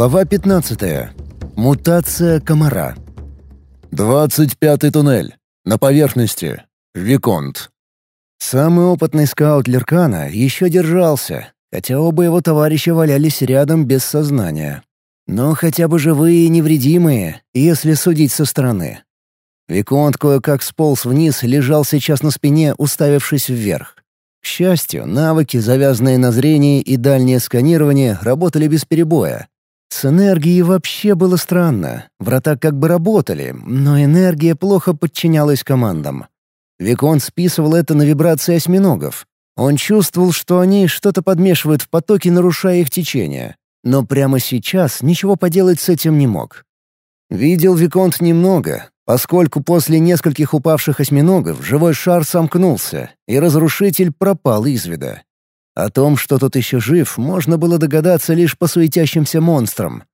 Глава 15. Мутация комара. Двадцать пятый туннель. На поверхности. Виконт. Самый опытный скаут Леркана еще держался, хотя оба его товарища валялись рядом без сознания. Но хотя бы живые и невредимые, если судить со стороны. Виконт кое-как сполз вниз, лежал сейчас на спине, уставившись вверх. К счастью, навыки, завязанные на зрение и дальнее сканирование, работали без перебоя, с энергией вообще было странно. Врата как бы работали, но энергия плохо подчинялась командам. Викон списывал это на вибрации осьминогов. Он чувствовал, что они что-то подмешивают в потоки, нарушая их течение. Но прямо сейчас ничего поделать с этим не мог. Видел Виконт немного, поскольку после нескольких упавших осьминогов живой шар сомкнулся, и разрушитель пропал из вида. О том, что тот еще жив, можно было догадаться лишь по суетящимся монстрам.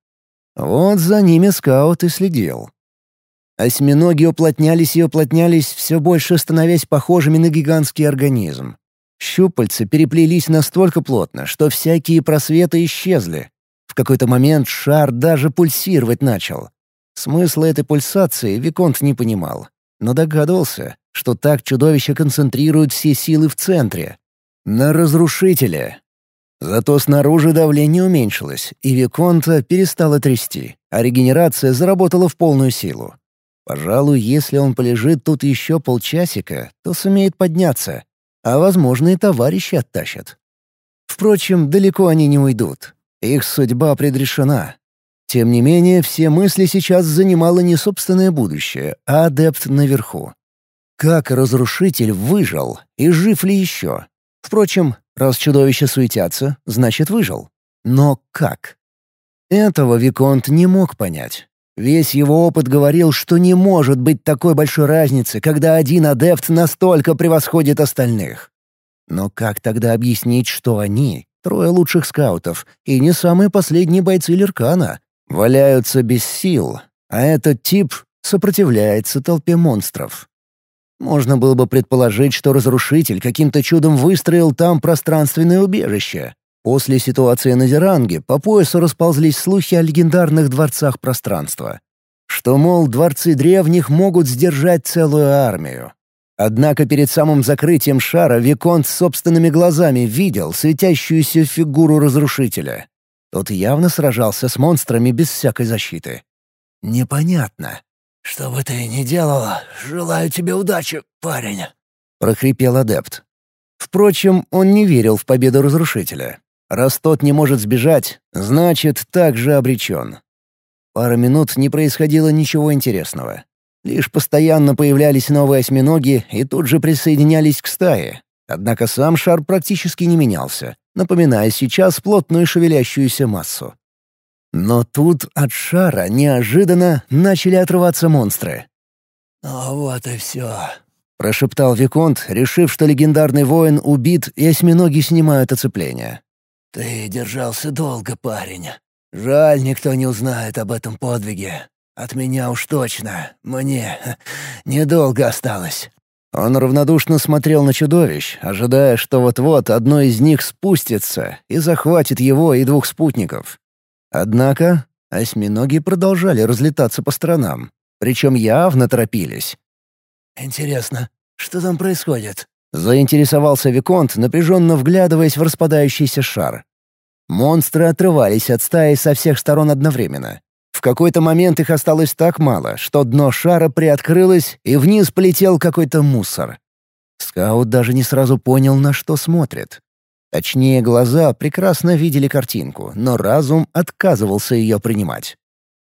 Вот за ними скаут и следил. Осьминоги уплотнялись и уплотнялись, все больше становясь похожими на гигантский организм. Щупальца переплелись настолько плотно, что всякие просветы исчезли. В какой-то момент шар даже пульсировать начал. Смысла этой пульсации Виконт не понимал, но догадывался, что так чудовище концентрирует все силы в центре, на разрушителя. Зато снаружи давление уменьшилось, и Виконта перестало трясти, а регенерация заработала в полную силу. Пожалуй, если он полежит тут еще полчасика, то сумеет подняться, а, возможно, и товарищи оттащат. Впрочем, далеко они не уйдут. Их судьба предрешена. Тем не менее, все мысли сейчас занимало не собственное будущее, а адепт наверху. Как разрушитель выжил и жив ли еще? Впрочем, раз чудовища суетятся, значит выжил. Но как? Этого Виконт не мог понять. Весь его опыт говорил, что не может быть такой большой разницы, когда один адепт настолько превосходит остальных. Но как тогда объяснить, что они, трое лучших скаутов, и не самые последние бойцы Леркана, валяются без сил, а этот тип сопротивляется толпе монстров? Можно было бы предположить, что разрушитель каким-то чудом выстроил там пространственное убежище. После ситуации на Зеранге по поясу расползлись слухи о легендарных дворцах пространства. Что, мол, дворцы древних могут сдержать целую армию. Однако перед самым закрытием шара Виконт собственными глазами видел светящуюся фигуру разрушителя. Тот явно сражался с монстрами без всякой защиты. Непонятно, «Что бы ты ни делала, желаю тебе удачи, парень», — прохрипел адепт. Впрочем, он не верил в победу разрушителя. Раз тот не может сбежать, значит, также обречен. Пара минут не происходило ничего интересного. Лишь постоянно появлялись новые осьминоги и тут же присоединялись к стае. Однако сам шар практически не менялся, напоминая сейчас плотную шевелящуюся массу. Но тут от шара неожиданно начали отрываться монстры. «Ну вот и все», — прошептал Виконт, решив, что легендарный воин убит и осьминоги снимают оцепление. «Ты держался долго, парень. Жаль, никто не узнает об этом подвиге. От меня уж точно. Мне недолго осталось». Он равнодушно смотрел на чудовищ, ожидая, что вот-вот одно из них спустится и захватит его и двух спутников. Однако осьминоги продолжали разлетаться по сторонам, причем явно торопились. «Интересно, что там происходит?» — заинтересовался Виконт, напряженно вглядываясь в распадающийся шар. Монстры отрывались от стаи со всех сторон одновременно. В какой-то момент их осталось так мало, что дно шара приоткрылось, и вниз полетел какой-то мусор. Скаут даже не сразу понял, на что смотрит. Точнее, глаза прекрасно видели картинку, но разум отказывался ее принимать.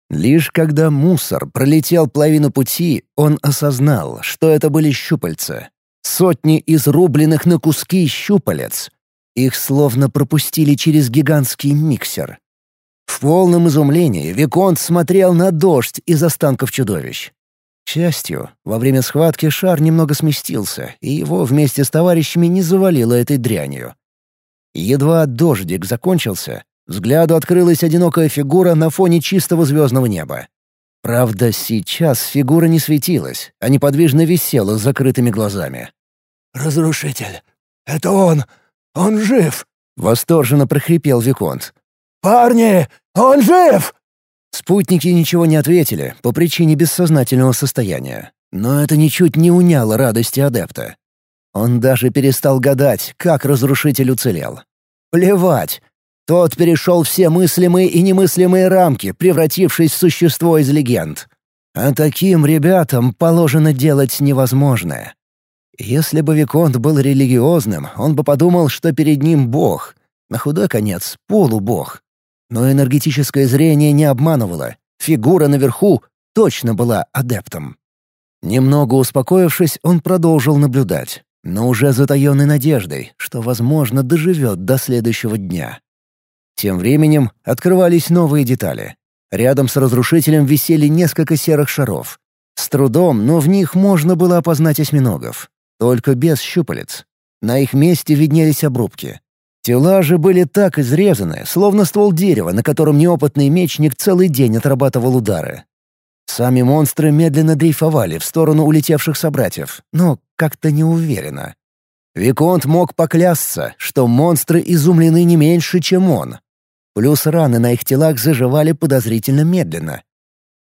Лишь когда мусор пролетел половину пути, он осознал, что это были щупальца. Сотни изрубленных на куски щупалец. Их словно пропустили через гигантский миксер. В полном изумлении Виконт смотрел на дождь из останков чудовищ. К счастью, во время схватки шар немного сместился, и его вместе с товарищами не завалило этой дрянью. Едва дождик закончился, взгляду открылась одинокая фигура на фоне чистого звездного неба. Правда, сейчас фигура не светилась, а неподвижно висела с закрытыми глазами. «Разрушитель! Это он! Он жив!» — восторженно прохрипел Виконт. «Парни! Он жив!» Спутники ничего не ответили по причине бессознательного состояния. Но это ничуть не уняло радости адепта. Он даже перестал гадать, как разрушитель уцелел. Плевать. Тот перешел все мыслимые и немыслимые рамки, превратившись в существо из легенд. А таким ребятам положено делать невозможное. Если бы Виконт был религиозным, он бы подумал, что перед ним бог. На худой конец — полубог. Но энергетическое зрение не обманывало. Фигура наверху точно была адептом. Немного успокоившись, он продолжил наблюдать, но уже затаенной надеждой, что, возможно, доживет до следующего дня. Тем временем открывались новые детали. Рядом с разрушителем висели несколько серых шаров. С трудом, но в них можно было опознать осьминогов. Только без щупалец. На их месте виднелись обрубки. Тела же были так изрезаны, словно ствол дерева, на котором неопытный мечник целый день отрабатывал удары. Сами монстры медленно дрейфовали в сторону улетевших собратьев, но как-то неуверенно. Виконт мог поклясться, что монстры изумлены не меньше, чем он. Плюс раны на их телах заживали подозрительно медленно.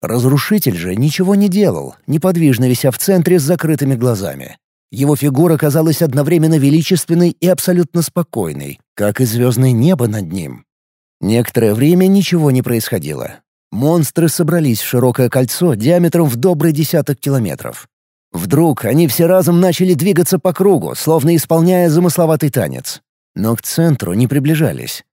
Разрушитель же ничего не делал, неподвижно вися в центре с закрытыми глазами. Его фигура казалась одновременно величественной и абсолютно спокойной, как и звездное небо над ним. Некоторое время ничего не происходило. Монстры собрались в широкое кольцо диаметром в добрый десяток километров. Вдруг они все разом начали двигаться по кругу, словно исполняя замысловатый танец. Но к центру не приближались.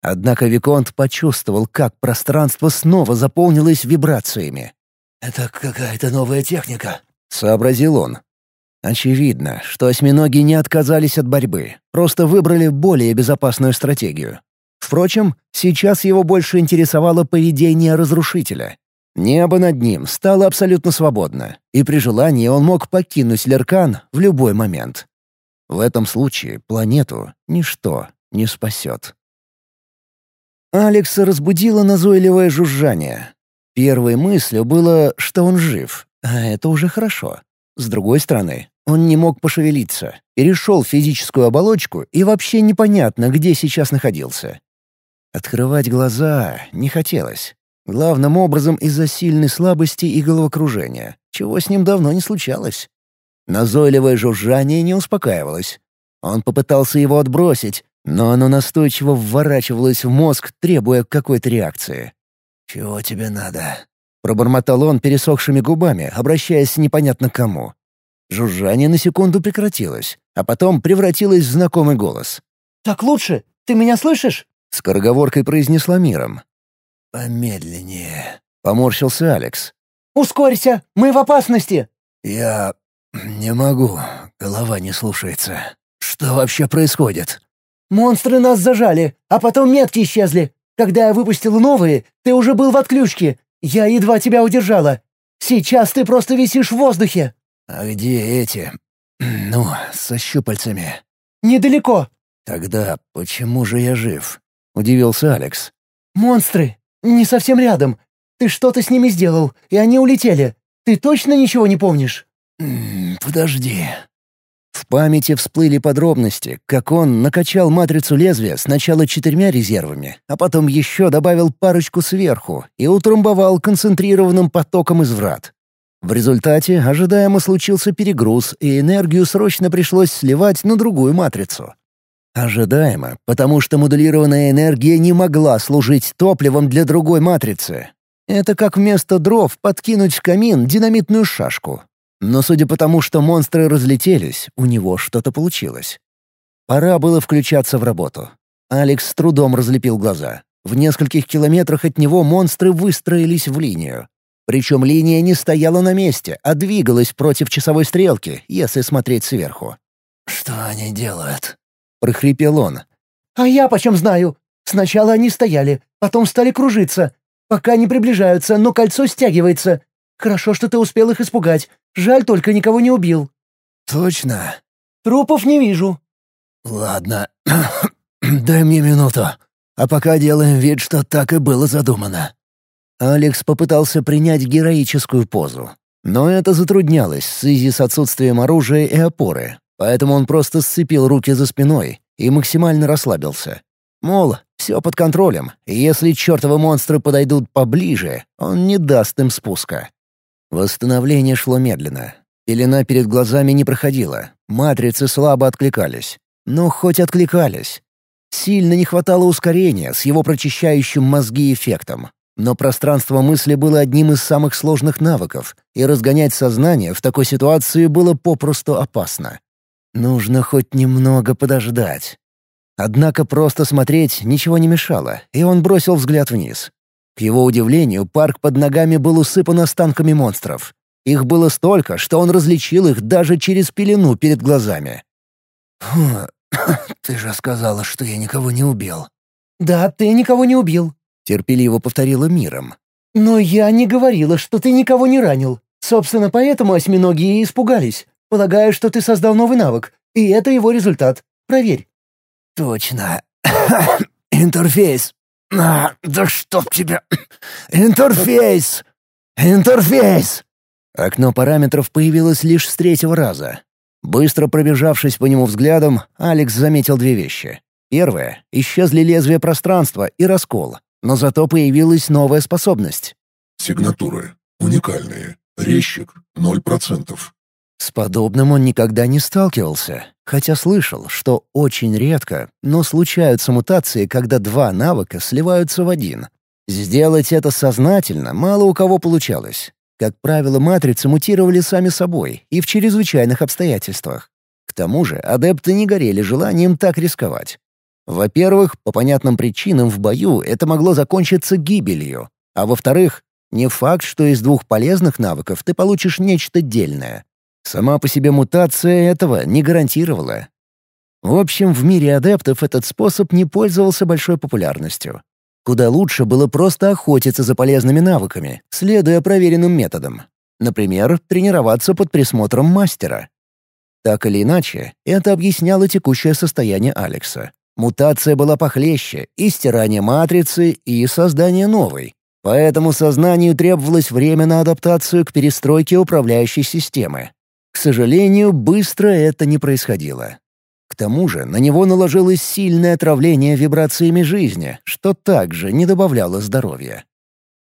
Однако Виконт почувствовал, как пространство снова заполнилось вибрациями. «Это какая-то новая техника», — сообразил он. Очевидно, что осьминоги не отказались от борьбы, просто выбрали более безопасную стратегию. Впрочем, сейчас его больше интересовало поведение разрушителя. Небо над ним стало абсолютно свободно, и при желании он мог покинуть Леркан в любой момент. В этом случае планету ничто не спасет. Алекса разбудило назойливое жужжание. Первой мыслью было, что он жив, а это уже хорошо. С другой стороны, он не мог пошевелиться, перешел в физическую оболочку и вообще непонятно, где сейчас находился. Открывать глаза не хотелось. Главным образом из-за сильной слабости и головокружения, чего с ним давно не случалось. Назойливое жужжание не успокаивалось. Он попытался его отбросить, но оно настойчиво вворачивалось в мозг, требуя какой-то реакции. «Чего тебе надо?» — пробормотал он пересохшими губами, обращаясь непонятно к кому. Жужжание на секунду прекратилось, а потом превратилось в знакомый голос. «Так лучше? Ты меня слышишь?» — скороговоркой произнесла миром. «Помедленнее», — поморщился Алекс. «Ускорься! Мы в опасности!» «Я... не могу. Голова не слушается. Что вообще происходит?» «Монстры нас зажали, а потом метки исчезли. Когда я выпустил новые, ты уже был в отключке. Я едва тебя удержала. Сейчас ты просто висишь в воздухе». «А где эти? Ну, со щупальцами?» «Недалеко». «Тогда почему же я жив?» — удивился Алекс. «Монстры. Не совсем рядом. Ты что-то с ними сделал, и они улетели. Ты точно ничего не помнишь?» «Подожди». В памяти всплыли подробности, как он накачал матрицу лезвия сначала четырьмя резервами, а потом еще добавил парочку сверху и утрамбовал концентрированным потоком из врат. В результате ожидаемо случился перегруз, и энергию срочно пришлось сливать на другую матрицу. Ожидаемо, потому что модулированная энергия не могла служить топливом для другой матрицы. Это как вместо дров подкинуть в камин динамитную шашку. Но судя по тому, что монстры разлетелись, у него что-то получилось. Пора было включаться в работу. Алекс с трудом разлепил глаза. В нескольких километрах от него монстры выстроились в линию. Причем линия не стояла на месте, а двигалась против часовой стрелки, если смотреть сверху. «Что они делают?» — прохрипел он. «А я почем знаю? Сначала они стояли, потом стали кружиться. Пока не приближаются, но кольцо стягивается. Хорошо, что ты успел их испугать. Жаль, только никого не убил». «Точно?» «Трупов не вижу». «Ладно, дай мне минуту. А пока делаем вид, что так и было задумано». Алекс попытался принять героическую позу. Но это затруднялось в связи с отсутствием оружия и опоры, поэтому он просто сцепил руки за спиной и максимально расслабился. Мол, все под контролем, и если чертовы монстры подойдут поближе, он не даст им спуска. Восстановление шло медленно. Пелена перед глазами не проходила, матрицы слабо откликались. Но хоть откликались. Сильно не хватало ускорения с его прочищающим мозги эффектом. Но пространство мысли было одним из самых сложных навыков, и разгонять сознание в такой ситуации было попросту опасно. Нужно хоть немного подождать. Однако просто смотреть ничего не мешало, и он бросил взгляд вниз. К его удивлению, парк под ногами был усыпан останками монстров. Их было столько, что он различил их даже через пелену перед глазами. «Ты же сказала, что я никого не убил». «Да, ты никого не убил», — терпеливо повторила миром. «Но я не говорила, что ты никого не ранил. Собственно, поэтому осьминоги и испугались. Полагаю, что ты создал новый навык, и это его результат. Проверь». «Точно. Интерфейс. А, да чтоб тебя... Интерфейс! Интерфейс!» Окно параметров появилось лишь с третьего раза. Быстро пробежавшись по нему взглядом, Алекс заметил две вещи. Первое — исчезли лезвия пространства и раскол, но зато появилась новая способность. Сигнатуры. Уникальные. Резчик. 0%. С подобным он никогда не сталкивался, хотя слышал, что очень редко, но случаются мутации, когда два навыка сливаются в один. Сделать это сознательно мало у кого получалось. Как правило, матрицы мутировали сами собой и в чрезвычайных обстоятельствах. К тому же адепты не горели желанием так рисковать. Во-первых, по понятным причинам в бою это могло закончиться гибелью, а во-вторых, не факт, что из двух полезных навыков ты получишь нечто дельное. Сама по себе мутация этого не гарантировала. В общем, в мире адептов этот способ не пользовался большой популярностью. Куда лучше было просто охотиться за полезными навыками, следуя проверенным методам. Например, тренироваться под присмотром мастера. Так или иначе, это объясняло текущее состояние Алекса. Мутация была похлеще и стирание матрицы, и создание новой. Поэтому сознанию требовалось время на адаптацию к перестройке управляющей системы. Сожалению, быстро это не происходило. К тому же на него наложилось сильное отравление вибрациями жизни, что также не добавляло здоровья.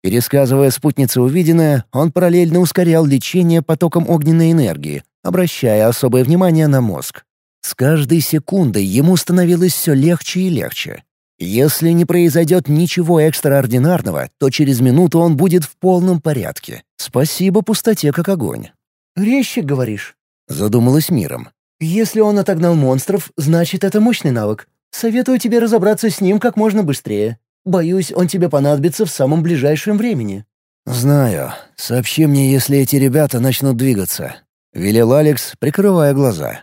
Пересказывая спутнице увиденное, он параллельно ускорял лечение потоком огненной энергии, обращая особое внимание на мозг. С каждой секундой ему становилось все легче и легче. Если не произойдет ничего экстраординарного, то через минуту он будет в полном порядке. Спасибо пустоте как огонь. «Резчик, говоришь?» — задумалась миром. «Если он отогнал монстров, значит, это мощный навык. Советую тебе разобраться с ним как можно быстрее. Боюсь, он тебе понадобится в самом ближайшем времени». «Знаю. Сообщи мне, если эти ребята начнут двигаться», — велел Алекс, прикрывая глаза.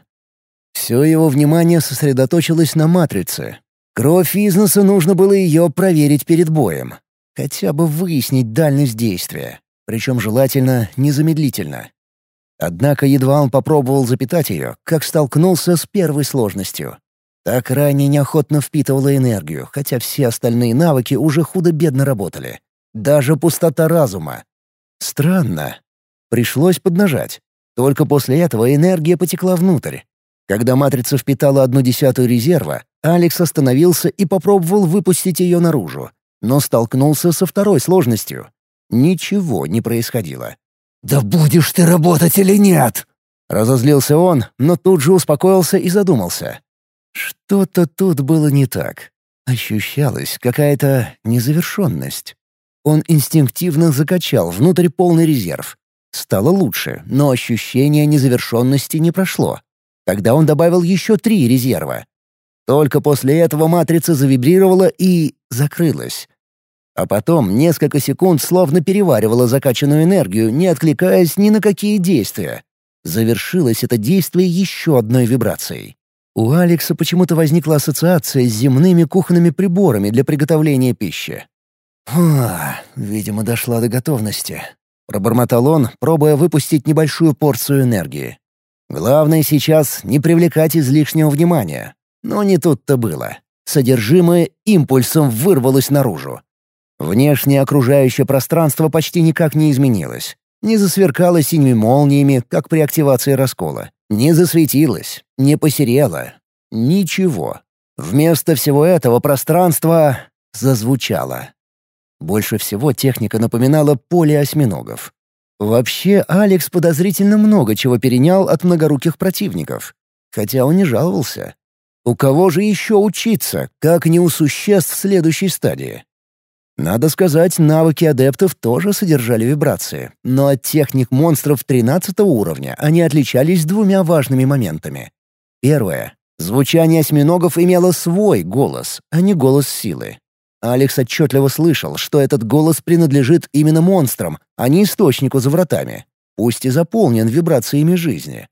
Все его внимание сосредоточилось на матрице. Кровь Изнеса нужно было ее проверить перед боем. Хотя бы выяснить дальность действия. Причем желательно незамедлительно. Однако едва он попробовал запитать ее, как столкнулся с первой сложностью. Так ранее неохотно впитывала энергию, хотя все остальные навыки уже худо-бедно работали. Даже пустота разума. Странно. Пришлось поднажать. Только после этого энергия потекла внутрь. Когда матрица впитала одну десятую резерва, Алекс остановился и попробовал выпустить ее наружу, но столкнулся со второй сложностью. Ничего не происходило. «Да будешь ты работать или нет?» Разозлился он, но тут же успокоился и задумался. Что-то тут было не так. Ощущалась какая-то незавершенность. Он инстинктивно закачал внутрь полный резерв. Стало лучше, но ощущение незавершенности не прошло. Тогда он добавил еще три резерва. Только после этого матрица завибрировала и закрылась. А потом несколько секунд словно переваривала закачанную энергию, не откликаясь ни на какие действия. Завершилось это действие еще одной вибрацией. У Алекса почему-то возникла ассоциация с земными кухонными приборами для приготовления пищи. «А, видимо, дошла до готовности», — пробормотал он, пробуя выпустить небольшую порцию энергии. Главное сейчас не привлекать излишнего внимания. Но не тут-то было. Содержимое импульсом вырвалось наружу. Внешнее окружающее пространство почти никак не изменилось. Не засверкало синими молниями, как при активации раскола. Не засветилось, не посерело. Ничего. Вместо всего этого пространство зазвучало. Больше всего техника напоминала поле осьминогов. Вообще, Алекс подозрительно много чего перенял от многоруких противников. Хотя он не жаловался. У кого же еще учиться, как не у существ следующей стадии? Надо сказать, навыки адептов тоже содержали вибрации, но от техник монстров 13 уровня они отличались двумя важными моментами. Первое. Звучание осьминогов имело свой голос, а не голос силы. Алекс отчетливо слышал, что этот голос принадлежит именно монстрам, а не источнику за вратами, пусть и заполнен вибрациями жизни.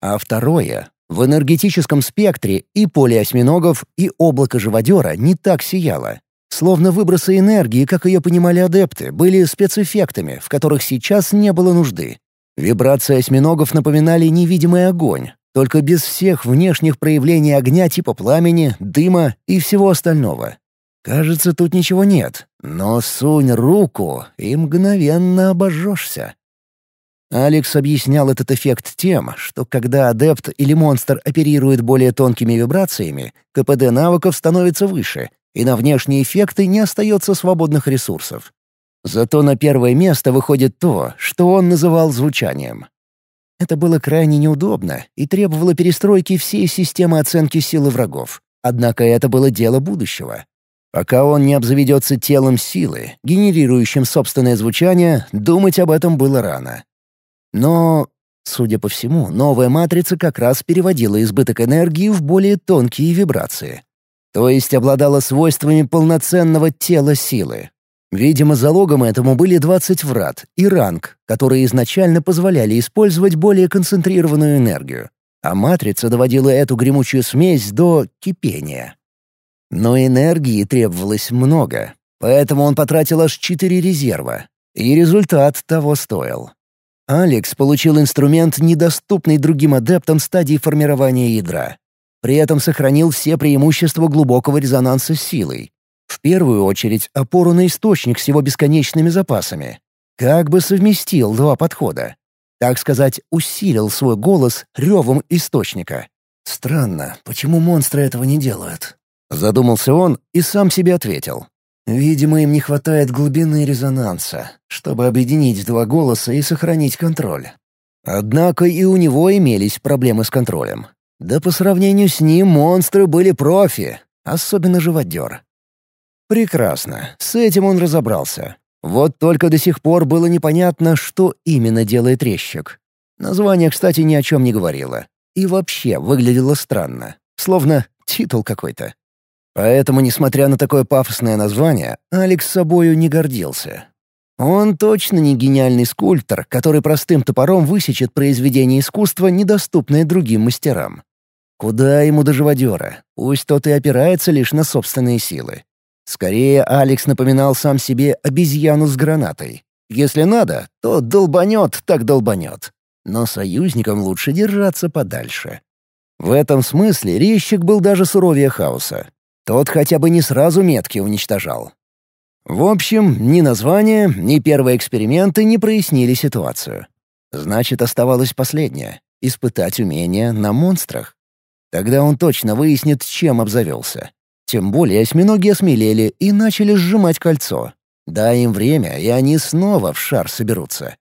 А второе. В энергетическом спектре и поле осьминогов, и облако живодера не так сияло. Словно выбросы энергии, как ее понимали адепты, были спецэффектами, в которых сейчас не было нужды. Вибрации осьминогов напоминали невидимый огонь, только без всех внешних проявлений огня типа пламени, дыма и всего остального. Кажется, тут ничего нет, но сунь руку и мгновенно обожжешься. Алекс объяснял этот эффект тем, что когда адепт или монстр оперирует более тонкими вибрациями, КПД навыков становится выше, и на внешние эффекты не остается свободных ресурсов. Зато на первое место выходит то, что он называл звучанием. Это было крайне неудобно и требовало перестройки всей системы оценки силы врагов. Однако это было дело будущего. Пока он не обзаведется телом силы, генерирующим собственное звучание, думать об этом было рано. Но, судя по всему, новая матрица как раз переводила избыток энергии в более тонкие вибрации то есть обладала свойствами полноценного тела силы. Видимо, залогом этому были 20 врат и ранг, которые изначально позволяли использовать более концентрированную энергию, а матрица доводила эту гремучую смесь до кипения. Но энергии требовалось много, поэтому он потратил аж 4 резерва, и результат того стоил. Алекс получил инструмент, недоступный другим адептам стадии формирования ядра. При этом сохранил все преимущества глубокого резонанса с силой. В первую очередь опору на источник с его бесконечными запасами. Как бы совместил два подхода. Так сказать, усилил свой голос ревом источника. «Странно, почему монстры этого не делают?» Задумался он и сам себе ответил. «Видимо, им не хватает глубины резонанса, чтобы объединить два голоса и сохранить контроль». Однако и у него имелись проблемы с контролем. Да по сравнению с ним монстры были профи, особенно живодер. Прекрасно, с этим он разобрался. Вот только до сих пор было непонятно, что именно делает резчик. Название, кстати, ни о чем не говорило. И вообще выглядело странно, словно титул какой-то. Поэтому, несмотря на такое пафосное название, Алекс собою не гордился. Он точно не гениальный скульптор, который простым топором высечет произведение искусства, недоступное другим мастерам. Куда ему до живодера? Пусть тот и опирается лишь на собственные силы. Скорее, Алекс напоминал сам себе обезьяну с гранатой. Если надо, то долбанет так долбанет. Но союзникам лучше держаться подальше. В этом смысле резчик был даже суровее хаоса. Тот хотя бы не сразу метки уничтожал. В общем, ни название, ни первые эксперименты не прояснили ситуацию. Значит, оставалось последнее — испытать умение на монстрах. Тогда он точно выяснит, чем обзавелся. Тем более осьминоги осмелели и начали сжимать кольцо. Дай им время, и они снова в шар соберутся.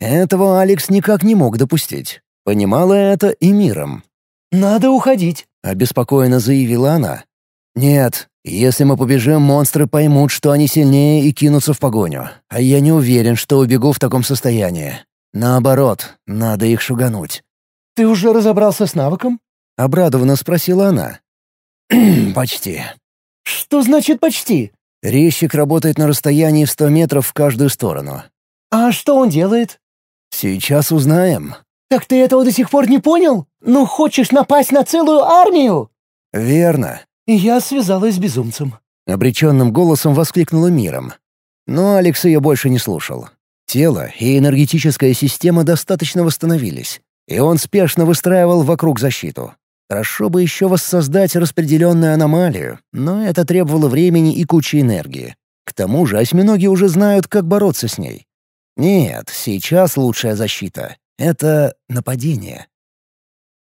Этого Алекс никак не мог допустить. Понимала это и миром. «Надо уходить», — обеспокоенно заявила она. «Нет, если мы побежим, монстры поймут, что они сильнее и кинутся в погоню. А я не уверен, что убегу в таком состоянии. Наоборот, надо их шугануть». «Ты уже разобрался с навыком?» — обрадованно спросила она. «Почти». «Что значит «почти»?» Резчик работает на расстоянии в сто метров в каждую сторону. «А что он делает?» «Сейчас узнаем». «Так ты этого до сих пор не понял? Ну, хочешь напасть на целую армию?» «Верно». «Я связалась с безумцем». Обреченным голосом воскликнула миром. Но Алекс ее больше не слушал. Тело и энергетическая система достаточно восстановились, и он спешно выстраивал вокруг защиту. Хорошо бы еще воссоздать распределенную аномалию, но это требовало времени и кучи энергии. К тому же осьминоги уже знают, как бороться с ней. Нет, сейчас лучшая защита — это нападение.